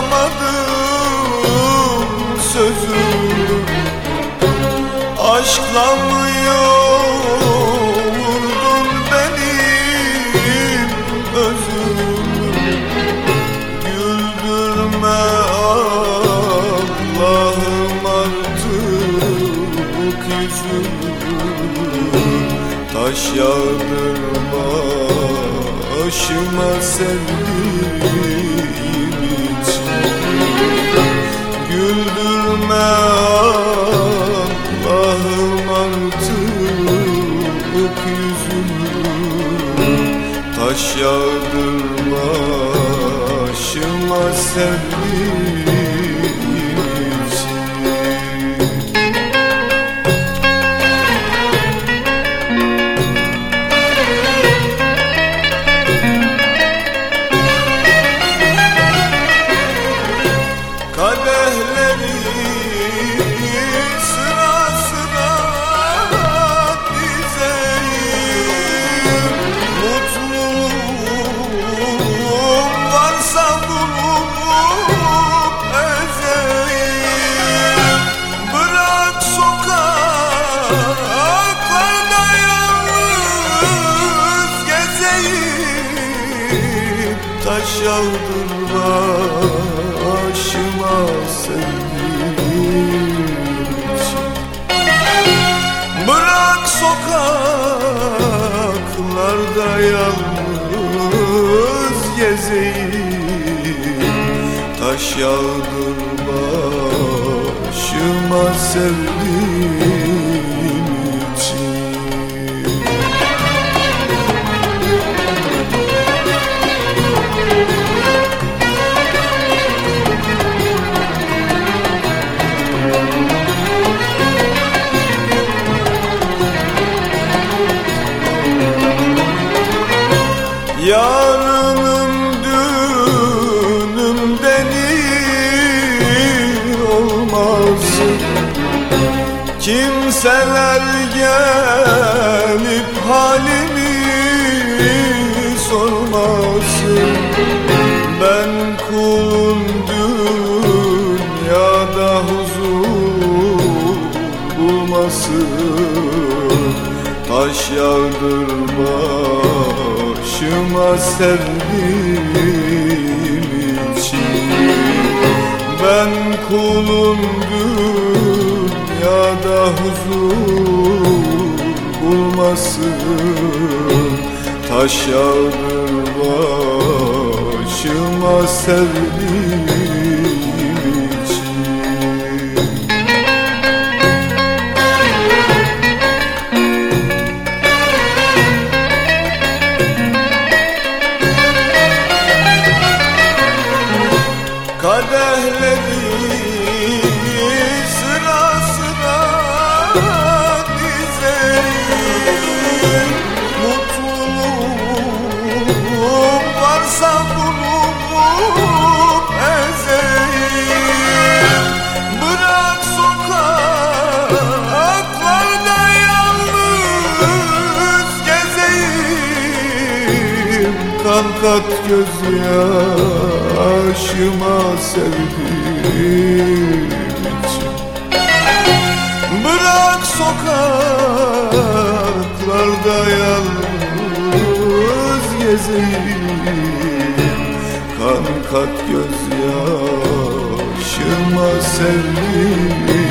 tutamadım sözümü Aşkla mı yoğurdun benim özümü Güldürme Allah'ım artık yüzümü Taş yağdırma başıma sevdim Taş yağdırma başıma sevdiğim Taş yağdırma başıma sevdiğim Bırak sokaklarda yalnız gezeyim. Taş yağdırma başıma sevdiğim Yarının düğünümden iyi olmasın Kimseler gelip halimi sormasın Ben kulun dünyada huzur bulmasın Taş yağdırma başıma sevdiğim için. Ben kulun dünyada huzur bulmasın. Taş yağdırma başıma sevdiğim بعد أهل Kan kat gözyaşıma sevdiğim için. Bırak sokaklarda yalnız gezeyim. Kan kat gözyaşıma sevdiğim